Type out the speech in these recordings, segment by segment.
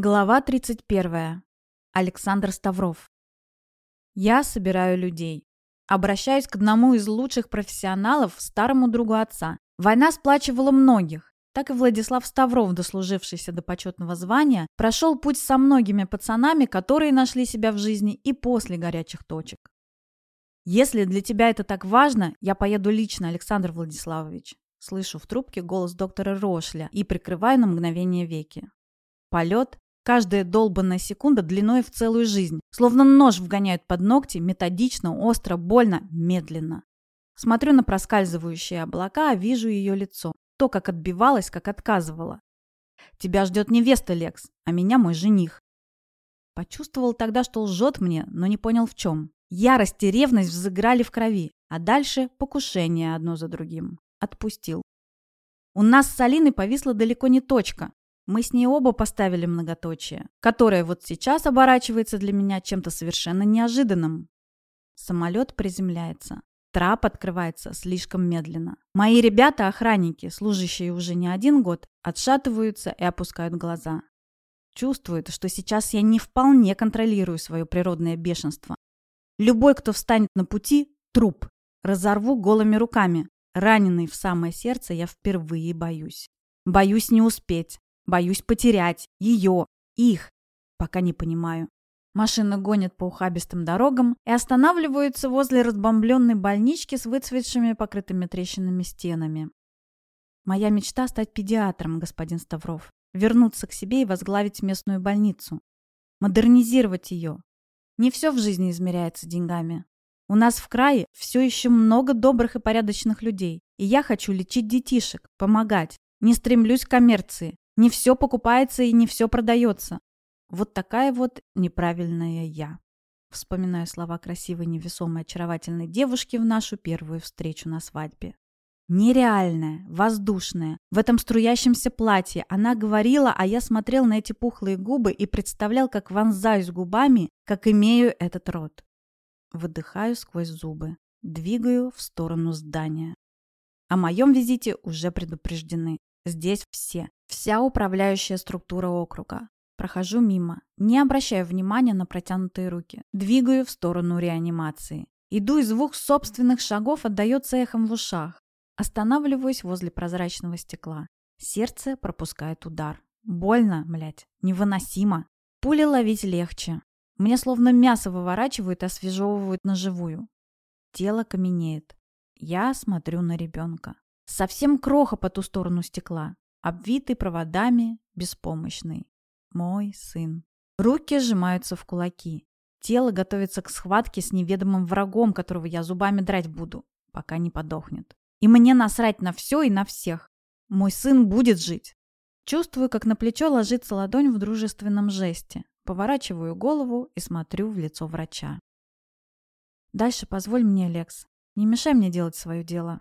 Глава 31. Александр Ставров. Я собираю людей. Обращаюсь к одному из лучших профессионалов, старому другу отца. Война сплачивала многих. Так и Владислав Ставров, дослужившийся до почетного звания, прошел путь со многими пацанами, которые нашли себя в жизни и после горячих точек. «Если для тебя это так важно, я поеду лично, Александр Владиславович». Слышу в трубке голос доктора Рошля и прикрываю на мгновение веки. Полет Каждая долбанная секунда длиной в целую жизнь. Словно нож вгоняют под ногти, методично, остро, больно, медленно. Смотрю на проскальзывающие облака, вижу ее лицо. То, как отбивалась, как отказывала. «Тебя ждет невеста, Лекс, а меня мой жених». Почувствовал тогда, что лжет мне, но не понял в чем. Ярость и ревность взыграли в крови, а дальше покушение одно за другим. Отпустил. У нас с Алиной повисла далеко не точка. Мы с ней оба поставили многоточие, которое вот сейчас оборачивается для меня чем-то совершенно неожиданным. Самолет приземляется. Трап открывается слишком медленно. Мои ребята-охранники, служащие уже не один год, отшатываются и опускают глаза. Чувствуют, что сейчас я не вполне контролирую свое природное бешенство. Любой, кто встанет на пути – труп. Разорву голыми руками. Раненый в самое сердце я впервые боюсь. Боюсь не успеть. Боюсь потерять ее, их, пока не понимаю. Машина гонит по ухабистым дорогам и останавливается возле разбомбленной больнички с выцветшими покрытыми трещинами стенами. Моя мечта стать педиатром, господин Ставров. Вернуться к себе и возглавить местную больницу. Модернизировать ее. Не все в жизни измеряется деньгами. У нас в крае все еще много добрых и порядочных людей. И я хочу лечить детишек, помогать. Не стремлюсь к коммерции. Не все покупается и не все продается. Вот такая вот неправильная я. Вспоминаю слова красивой, невесомой, очаровательной девушки в нашу первую встречу на свадьбе. Нереальная, воздушная, в этом струящемся платье. Она говорила, а я смотрел на эти пухлые губы и представлял, как вонзаюсь губами, как имею этот рот. Выдыхаю сквозь зубы, двигаю в сторону здания. О моем визите уже предупреждены. Здесь все. Вся управляющая структура округа. Прохожу мимо, не обращая внимания на протянутые руки. Двигаю в сторону реанимации. Иду и звук собственных шагов отдается эхом в ушах. Останавливаюсь возле прозрачного стекла. Сердце пропускает удар. Больно, блядь, невыносимо. Пули ловить легче. Мне словно мясо выворачивают и освежевывают на живую. Тело каменеет. Я смотрю на ребенка. Совсем кроха по ту сторону стекла, обвитый проводами, беспомощный. Мой сын. Руки сжимаются в кулаки. Тело готовится к схватке с неведомым врагом, которого я зубами драть буду, пока не подохнет. И мне насрать на все и на всех. Мой сын будет жить. Чувствую, как на плечо ложится ладонь в дружественном жесте. Поворачиваю голову и смотрю в лицо врача. Дальше позволь мне, Лекс. Не мешай мне делать свое дело.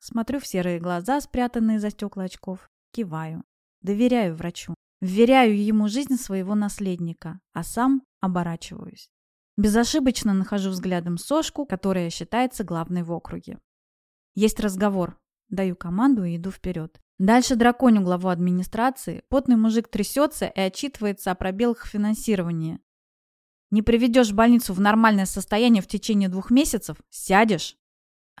Смотрю в серые глаза, спрятанные за стекла очков. Киваю. Доверяю врачу. Вверяю ему жизнь своего наследника, а сам оборачиваюсь. Безошибочно нахожу взглядом сошку, которая считается главной в округе. Есть разговор. Даю команду и иду вперед. Дальше драконю главу администрации, потный мужик трясется и отчитывается о пробелах финансирования. Не приведешь больницу в нормальное состояние в течение двух месяцев – сядешь.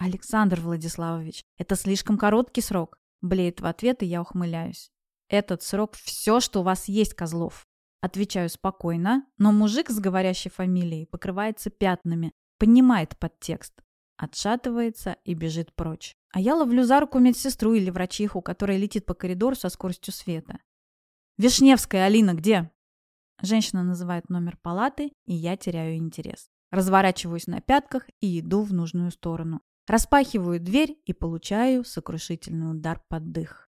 «Александр Владиславович, это слишком короткий срок», – блеет в ответ, и я ухмыляюсь. «Этот срок – все, что у вас есть, Козлов». Отвечаю спокойно, но мужик с говорящей фамилией покрывается пятнами, понимает подтекст, отшатывается и бежит прочь. А я ловлю за руку медсестру или врачиху, которая летит по коридору со скоростью света. «Вишневская Алина где?» Женщина называет номер палаты, и я теряю интерес. Разворачиваюсь на пятках и иду в нужную сторону. Распахиваю дверь и получаю сокрушительный удар под дых.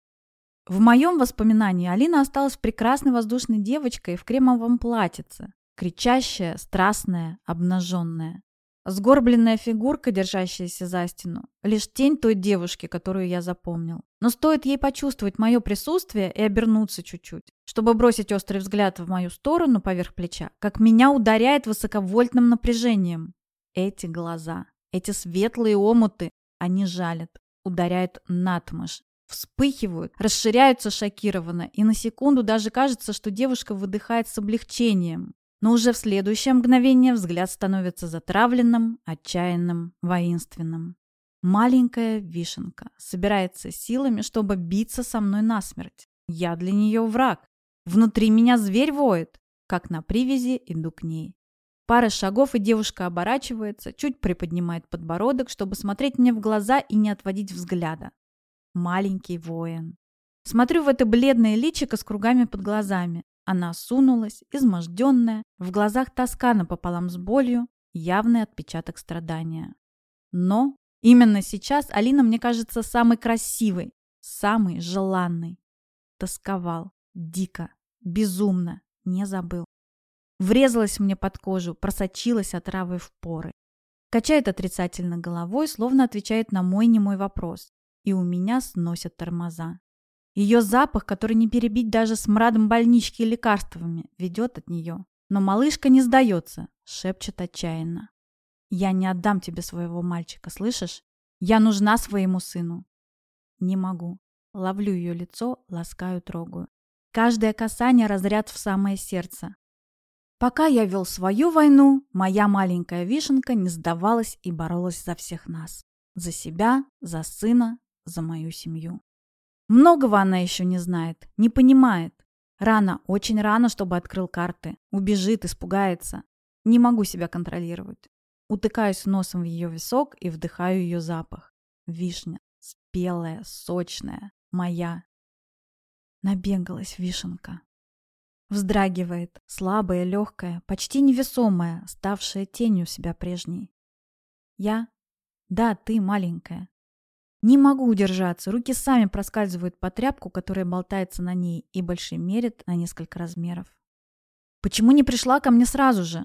В моем воспоминании Алина осталась прекрасной воздушной девочкой в кремовом платьице. Кричащая, страстная, обнаженная. Сгорбленная фигурка, держащаяся за стену. Лишь тень той девушки, которую я запомнил. Но стоит ей почувствовать мое присутствие и обернуться чуть-чуть, чтобы бросить острый взгляд в мою сторону поверх плеча, как меня ударяет высоковольтным напряжением. Эти глаза. Эти светлые омуты, они жалят, ударяют натмышь, вспыхивают, расширяются шокированно, и на секунду даже кажется, что девушка выдыхает с облегчением. Но уже в следующее мгновение взгляд становится затравленным, отчаянным, воинственным. Маленькая вишенка собирается силами, чтобы биться со мной насмерть. Я для нее враг. Внутри меня зверь воет. Как на привязи иду к ней. Пара шагов, и девушка оборачивается, чуть приподнимает подбородок, чтобы смотреть мне в глаза и не отводить взгляда. Маленький воин. Смотрю в это бледное личико с кругами под глазами. Она сунулась, изможденная, в глазах тоска напополам с болью, явный отпечаток страдания. Но именно сейчас Алина мне кажется самой красивой, самой желанной. Тосковал, дико, безумно, не забыл. Врезалась мне под кожу, просочилась отравой в поры. Качает отрицательно головой, словно отвечает на мой немой вопрос. И у меня сносят тормоза. Ее запах, который не перебить даже смрадом больнички и лекарствами, ведет от нее. Но малышка не сдается, шепчет отчаянно. «Я не отдам тебе своего мальчика, слышишь? Я нужна своему сыну». Не могу. Ловлю ее лицо, ласкаю, трогаю. Каждое касание разряд в самое сердце. Пока я вел свою войну, моя маленькая вишенка не сдавалась и боролась за всех нас. За себя, за сына, за мою семью. Многого она еще не знает, не понимает. Рано, очень рано, чтобы открыл карты. Убежит, испугается. Не могу себя контролировать. Утыкаюсь носом в ее висок и вдыхаю ее запах. Вишня. Спелая, сочная. Моя. Набегалась вишенка. Вздрагивает, слабая, легкая, почти невесомая, ставшая тенью себя прежней. Я? Да, ты маленькая. Не могу удержаться, руки сами проскальзывают по тряпку, которая болтается на ней, и больше мерит на несколько размеров. Почему не пришла ко мне сразу же?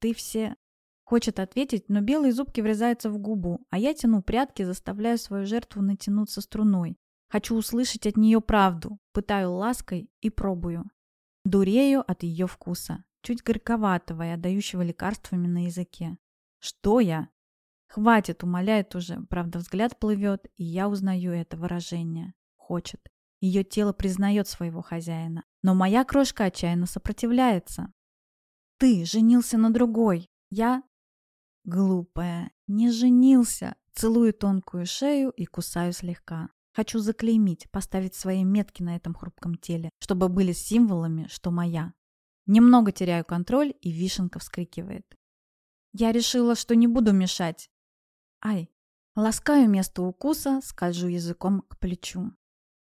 Ты все... Хочет ответить, но белые зубки врезаются в губу, а я тяну прятки, заставляю свою жертву натянуться струной. Хочу услышать от нее правду, пытаю лаской и пробую. Дурею от ее вкуса, чуть горьковатого и отдающего лекарствами на языке. Что я? Хватит, умоляет уже, правда взгляд плывет, и я узнаю это выражение. Хочет. Ее тело признает своего хозяина. Но моя крошка отчаянно сопротивляется. Ты женился на другой. Я... Глупая. Не женился. Целую тонкую шею и кусаю слегка. Хочу заклеймить, поставить свои метки на этом хрупком теле, чтобы были символами, что моя. Немного теряю контроль, и вишенка вскрикивает. Я решила, что не буду мешать. Ай. Ласкаю место укуса, скольжу языком к плечу.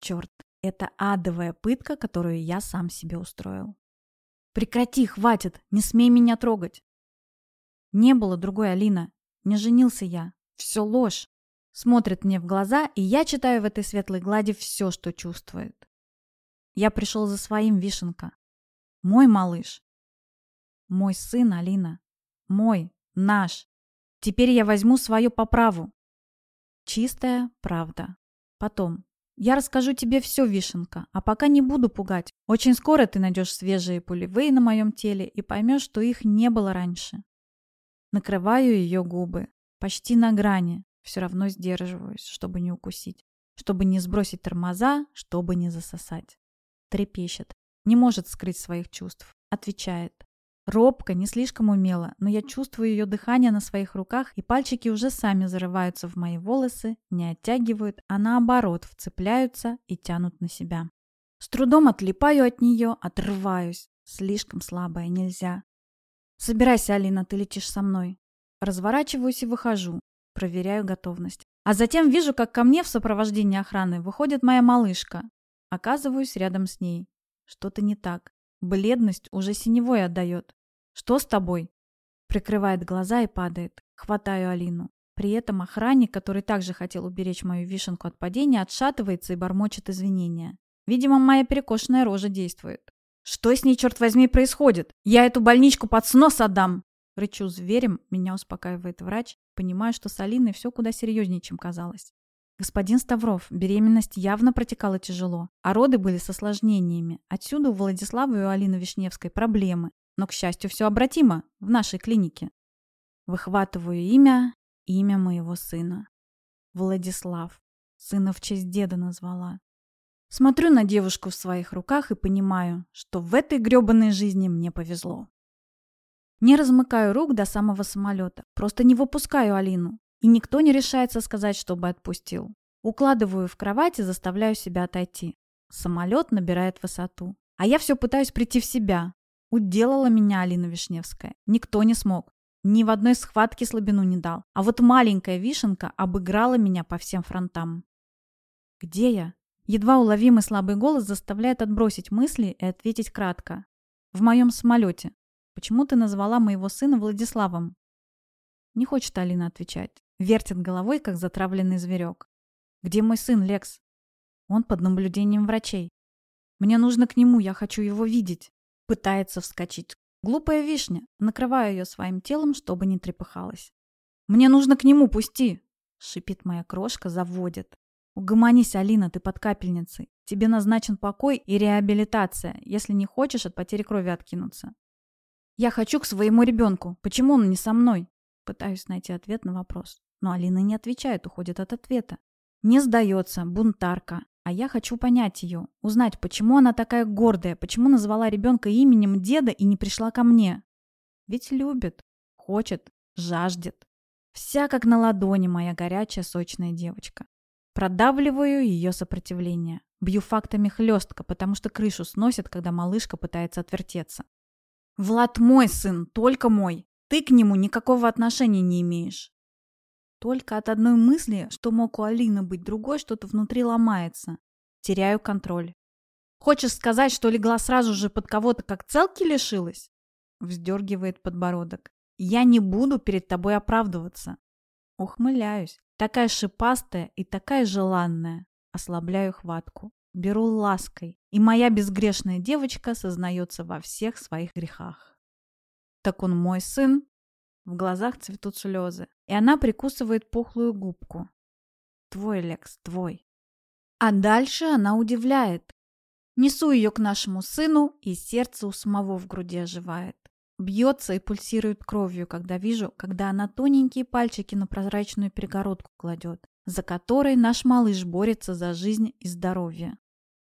Черт, это адовая пытка, которую я сам себе устроил. Прекрати, хватит, не смей меня трогать. Не было другой Алина. Не женился я. Все ложь. Смотрит мне в глаза, и я читаю в этой светлой глади все, что чувствует. Я пришел за своим, Вишенка. Мой малыш. Мой сын, Алина. Мой, наш. Теперь я возьму свое по праву. Чистая правда. Потом. Я расскажу тебе все, Вишенка, а пока не буду пугать. Очень скоро ты найдешь свежие пулевые на моем теле и поймешь, что их не было раньше. Накрываю ее губы. Почти на грани. Все равно сдерживаюсь, чтобы не укусить. Чтобы не сбросить тормоза, чтобы не засосать. Трепещет. Не может скрыть своих чувств. Отвечает. Робко, не слишком умело, но я чувствую ее дыхание на своих руках, и пальчики уже сами зарываются в мои волосы, не оттягивают, а наоборот вцепляются и тянут на себя. С трудом отлипаю от нее, отрываюсь. Слишком слабая, нельзя. Собирайся, Алина, ты летишь со мной. Разворачиваюсь и выхожу. Проверяю готовность. А затем вижу, как ко мне в сопровождении охраны выходит моя малышка. Оказываюсь рядом с ней. Что-то не так. Бледность уже синевой отдает. «Что с тобой?» Прикрывает глаза и падает. Хватаю Алину. При этом охранник, который также хотел уберечь мою вишенку от падения, отшатывается и бормочет извинения. Видимо, моя перекошенная рожа действует. «Что с ней, черт возьми, происходит? Я эту больничку под снос отдам!» Рычу зверем, меня успокаивает врач, понимая, что с Алиной все куда серьезнее, чем казалось. Господин Ставров, беременность явно протекала тяжело, а роды были с осложнениями. Отсюда у Владислава и у Алины Вишневской проблемы. Но, к счастью, все обратимо в нашей клинике. Выхватываю имя, имя моего сына. Владислав. Сына в честь деда назвала. Смотрю на девушку в своих руках и понимаю, что в этой грёбаной жизни мне повезло. Не размыкаю рук до самого самолета, просто не выпускаю Алину. И никто не решается сказать, чтобы отпустил. Укладываю в кровать и заставляю себя отойти. Самолет набирает высоту. А я все пытаюсь прийти в себя. Уделала меня Алина Вишневская. Никто не смог. Ни в одной схватке слабину не дал. А вот маленькая вишенка обыграла меня по всем фронтам. Где я? Едва уловимый слабый голос заставляет отбросить мысли и ответить кратко. В моем самолете. Почему ты назвала моего сына Владиславом? Не хочет Алина отвечать. Вертит головой, как затравленный зверек. Где мой сын, Лекс? Он под наблюдением врачей. Мне нужно к нему, я хочу его видеть. Пытается вскочить. Глупая вишня. Накрываю ее своим телом, чтобы не трепыхалась. Мне нужно к нему, пусти. Шипит моя крошка, заводит. Угомонись, Алина, ты под капельницей. Тебе назначен покой и реабилитация, если не хочешь от потери крови откинуться. Я хочу к своему ребенку. Почему он не со мной? Пытаюсь найти ответ на вопрос. Но Алина не отвечает, уходит от ответа. Не сдается, бунтарка. А я хочу понять ее, узнать, почему она такая гордая, почему назвала ребенка именем деда и не пришла ко мне. Ведь любит, хочет, жаждет. Вся как на ладони моя горячая сочная девочка. Продавливаю ее сопротивление. Бью фактами хлестко, потому что крышу сносит, когда малышка пытается отвертеться. Влад мой сын, только мой. Ты к нему никакого отношения не имеешь. Только от одной мысли, что мог у Алины быть другой, что-то внутри ломается. Теряю контроль. Хочешь сказать, что легла сразу же под кого-то, как целки лишилась? Вздергивает подбородок. Я не буду перед тобой оправдываться. Ухмыляюсь. Такая шипастая и такая желанная. Ослабляю хватку беру лаской, и моя безгрешная девочка сознается во всех своих грехах. Так он мой сын? В глазах цветут слезы, и она прикусывает пухлую губку. Твой, Лекс, твой. А дальше она удивляет. Несу ее к нашему сыну, и сердце у самого в груди оживает. Бьется и пульсирует кровью, когда вижу, когда она тоненькие пальчики на прозрачную перегородку кладет, за которой наш малыш борется за жизнь и здоровье.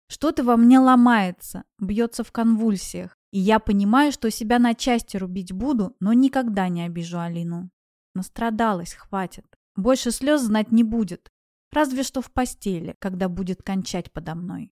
Что-то во мне ломается, бьется в конвульсиях. И я понимаю, что себя на части рубить буду, но никогда не обижу Алину. Настрадалась, хватит. Больше слез знать не будет. Разве что в постели, когда будет кончать подо мной.